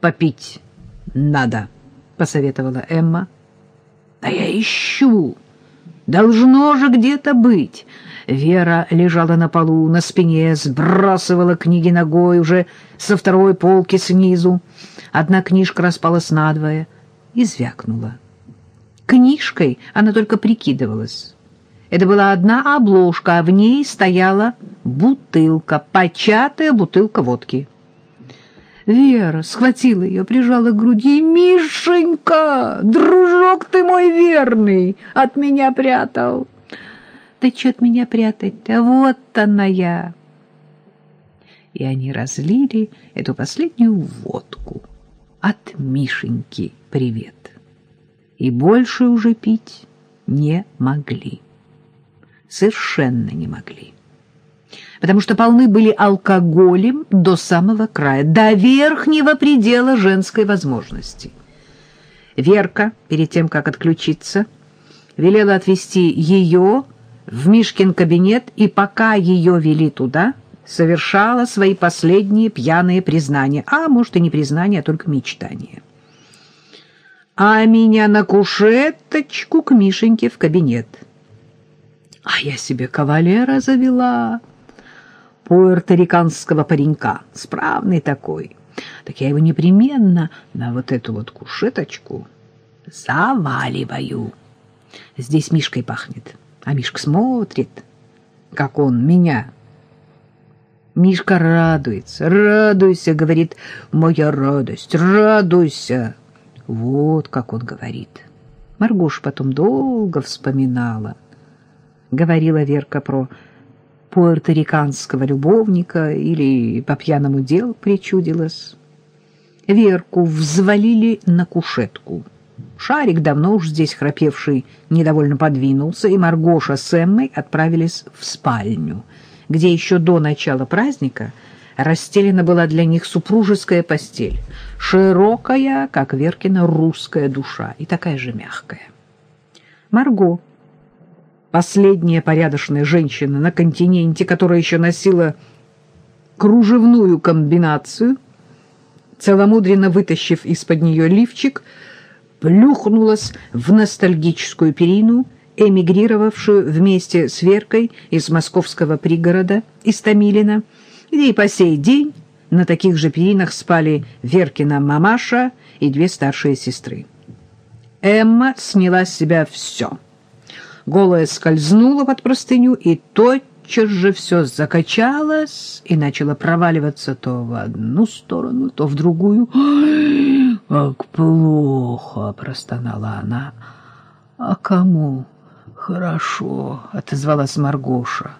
попить надо, — посоветовала Эмма. — А я ищу. Должно же где-то быть. Вера лежала на полу, на спине, сбрасывала книги ногой уже со второй полки снизу. Одна книжка распалась надвое и звякнула. Книжкой она только прикидывалась. Это была одна обложка, а в ней стояла бутылка, початая бутылка водки. Вера схватила ее, прижала к груди. «Мишенька, дружок ты мой верный, от меня прятал!» «Да что от меня прятать-то? Вот она я!» И они разлили эту последнюю водку. От Мишеньки привет. И больше уже пить не могли. Совершенно не могли потому что полны были алкоголем до самого края, до верхнего предела женской возможности. Верка, перед тем, как отключиться, велела отвезти ее в Мишкин кабинет, и пока ее вели туда, совершала свои последние пьяные признания, а может и не признания, а только мечтания. А меня на кушеточку к Мишеньке в кабинет. А я себе кавалера завела пуэрториканского паренька, справный такой. Так я его непременно на вот эту вот кушеточку заваливаю. Здесь Мишкой пахнет, а Мишка смотрит, как он меня. Мишка радуется, радуйся, говорит, моя радость, радуйся. Вот как он говорит. Маргош потом долго вспоминала. Говорила Верка про пуэрториканского любовника или по пьяному дел причудилось. Верку взвалили на кушетку. Шарик, давно уж здесь храпевший, недовольно подвинулся, и Маргоша с Эммой отправились в спальню, где еще до начала праздника расстелена была для них супружеская постель, широкая, как Веркина русская душа, и такая же мягкая. Марго последняя порядочная женщина на континенте, которая еще носила кружевную комбинацию, целомудренно вытащив из-под нее лифчик, плюхнулась в ностальгическую перину, эмигрировавшую вместе с Веркой из московского пригорода, из Томилина, где и по сей день на таких же перинах спали Веркина мамаша и две старшие сестры. Эмма сняла с себя все — голая скользнула под простыню, и тотчас же все закачалось и начало проваливаться то в одну сторону, то в другую. «Ой, как плохо!» — простонала она. «А кому?» «Хорошо», — отозвалась Маргоша.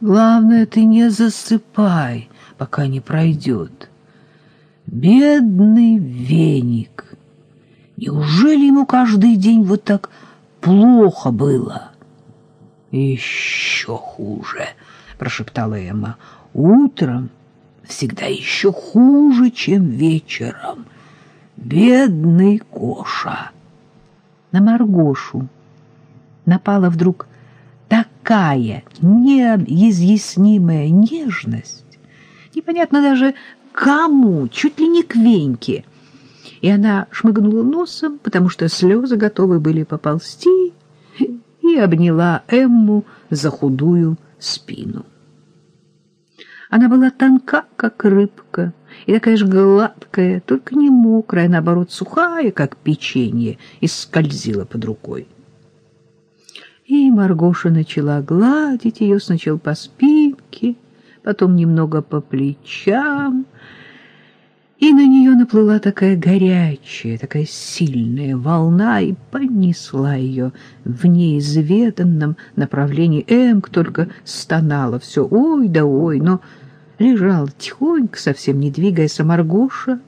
«Главное, ты не засыпай, пока не пройдет». «Бедный веник! Неужели ему каждый день вот так плохо было?» «Еще хуже», — прошептала Эмма. «Утром всегда еще хуже, чем вечером. Бедный Коша!» На Маргошу напала вдруг такая неизъяснимая нежность, непонятно даже кому, чуть ли не к Веньке. И она шмыгнула носом, потому что слезы готовы были поползти, и обняла Эмму за худую спину. Она была тонка, как рыбка, и такая же гладкая, только не мокрая, наоборот, сухая, как печенье, и скользила под рукой. И Маргоша начала гладить ее сначала по спинке, потом немного по плечам, и на нее наплыла такая горячая, такая сильная волна и понесла ее в неизведанном направлении. Эмк только стонала все «Ой да ой!», но лежала тихонько, совсем не двигаясь, а Маргоша,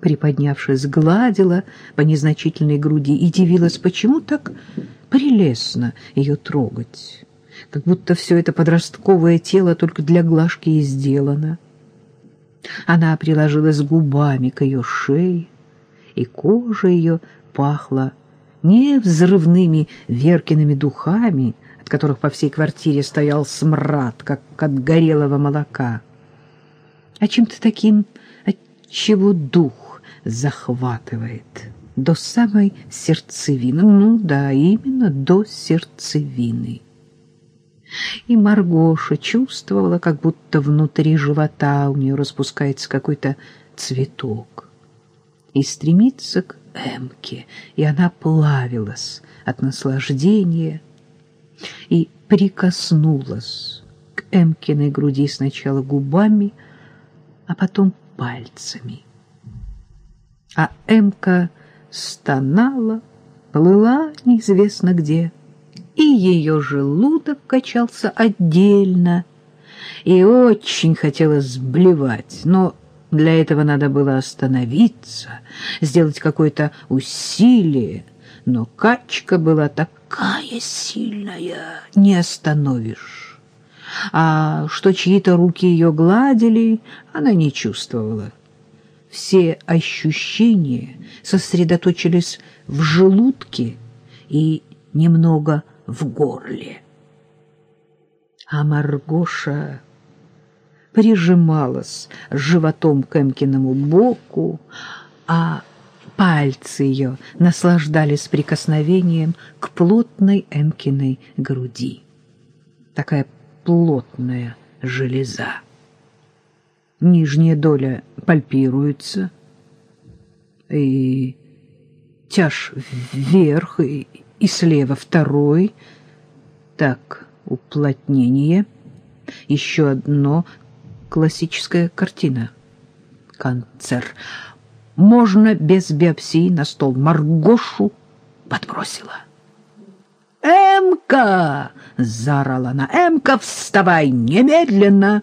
приподнявшись, гладила по незначительной груди и дивилась, почему так прелестно ее трогать, как будто все это подростковое тело только для глажки и сделано. Она приложилась губами к ее шее, и кожа ее пахла не взрывными Веркиными духами, от которых по всей квартире стоял смрад, как от горелого молока, а чем-то таким, от чего дух захватывает до самой сердцевины. Ну да, именно до сердцевины. И Маргоша чувствовала, как будто внутри живота у нее распускается какой-то цветок. И стремится к Эмке, и она плавилась от наслаждения и прикоснулась к Эмкиной груди сначала губами, а потом пальцами. А Эмка стонала, плыла неизвестно где, и ее желудок качался отдельно, и очень хотелось блевать, но для этого надо было остановиться, сделать какое-то усилие, но качка была такая сильная, не остановишь. А что чьи-то руки ее гладили, она не чувствовала. Все ощущения сосредоточились в желудке и немного в горле. А Маргоша прижималась животом к Эмкиному боку, а пальцы ее наслаждались прикосновением к плотной Эмкиной груди. Такая плотная железа. Нижняя доля пальпируется, и тяж вверх, и, и слева второй. Так, уплотнение. Еще одно классическая картина. Канцер. Можно без биопсии на стол. Маргошу подбросила. «Эмка!» — заорала она. «Эмка, вставай немедленно!»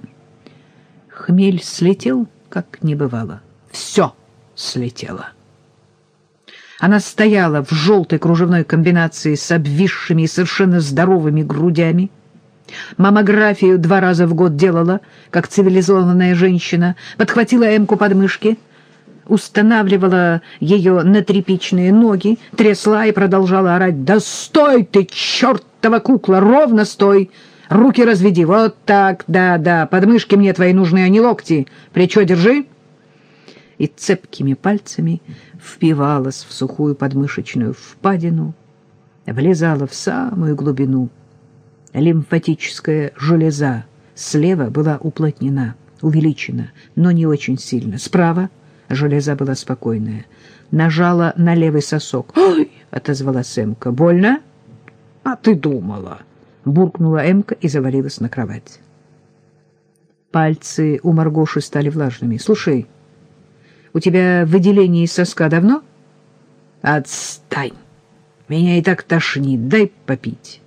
Хмель слетел, как не бывало. Все слетело. Она стояла в желтой кружевной комбинации с обвисшими и совершенно здоровыми грудями, Маммографию два раза в год делала, как цивилизованная женщина, подхватила Эмку под мышки, устанавливала ее на тряпичные ноги, трясла и продолжала орать. «Да стой ты, чертова кукла, ровно стой! Руки разведи, вот так, да-да, подмышки мне твои нужны, а не локти. Плечо держи!» И цепкими пальцами впивалась в сухую подмышечную впадину, влезала в самую глубину — лимфатическая железа слева была уплотнена, увеличена, но не очень сильно. Справа железа была спокойная. Нажала на левый сосок. «Ой!» — отозвалась Эмка. «Больно?» «А ты думала!» — буркнула Эмка и завалилась на кровать. Пальцы у Маргоши стали влажными. «Слушай, у тебя выделение из соска давно?» «Отстань! Меня и так тошнит. Дай попить».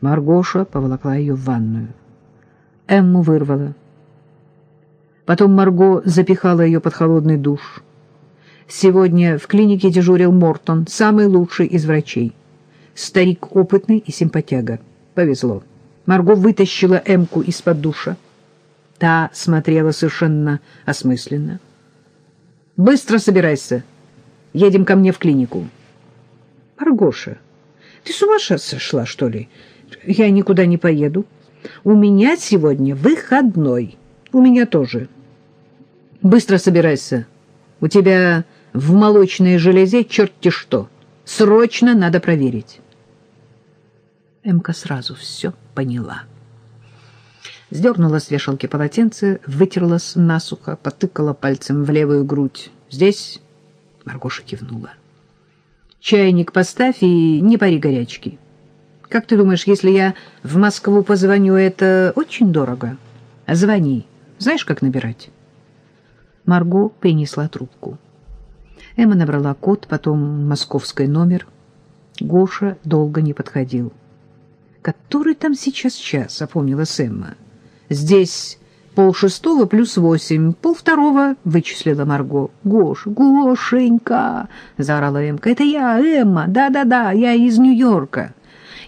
Маргоша поволокла ее в ванную. Эмму вырвала. Потом Марго запихала ее под холодный душ. Сегодня в клинике дежурил Мортон, самый лучший из врачей. Старик опытный и симпатяга. Повезло. Марго вытащила Эмку из-под душа. Та смотрела совершенно осмысленно. «Быстро собирайся. Едем ко мне в клинику». «Маргоша, ты с ума сошла, что ли?» я никуда не поеду. У меня сегодня выходной. У меня тоже. Быстро собирайся. У тебя в молочной железе черти что. Срочно надо проверить. Эмка сразу все поняла. Сдернула с вешалки полотенце, вытерлась насухо, потыкала пальцем в левую грудь. «Здесь?» — Маргоша кивнула. «Чайник поставь и не пари горячки». Как ты думаешь, если я в Москву позвоню, это очень дорого? Звони. Знаешь, как набирать? Марго принесла трубку. Эмма набрала код, потом московский номер. Гоша долго не подходил. «Который там сейчас час?» — опомнилась Эмма. «Здесь полшестого плюс восемь, полвторого», — вычислила Марго. «Гош, Гошенька!» — заорала Эмка. «Это я, Эмма, да-да-да, я из Нью-Йорка».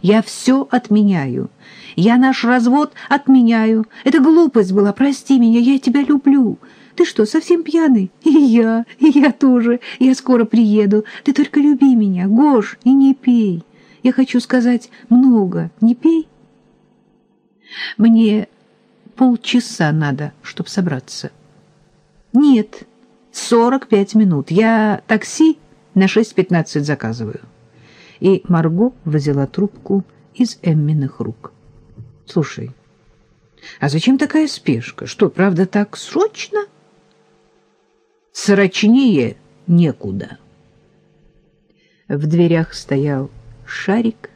Я все отменяю. Я наш развод отменяю. Это глупость была, прости меня, я тебя люблю. Ты что, совсем пьяный? И я, и я тоже. Я скоро приеду. Ты только люби меня, Гош, и не пей. Я хочу сказать много. Не пей. Мне полчаса надо, чтобы собраться. Нет, Сорок пять минут. Я такси на шесть пятнадцать заказываю. И Марго взяла трубку из Эмминых рук. Слушай, а зачем такая спешка? Что, правда, так срочно? Срочнее некуда. В дверях стоял шарик,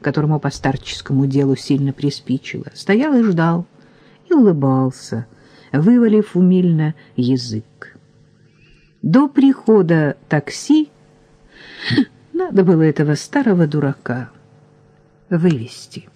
которому по старческому делу сильно приспичило. Стоял и ждал, и улыбался, вывалив умильно язык. До прихода такси надо было этого старого дурака вывести.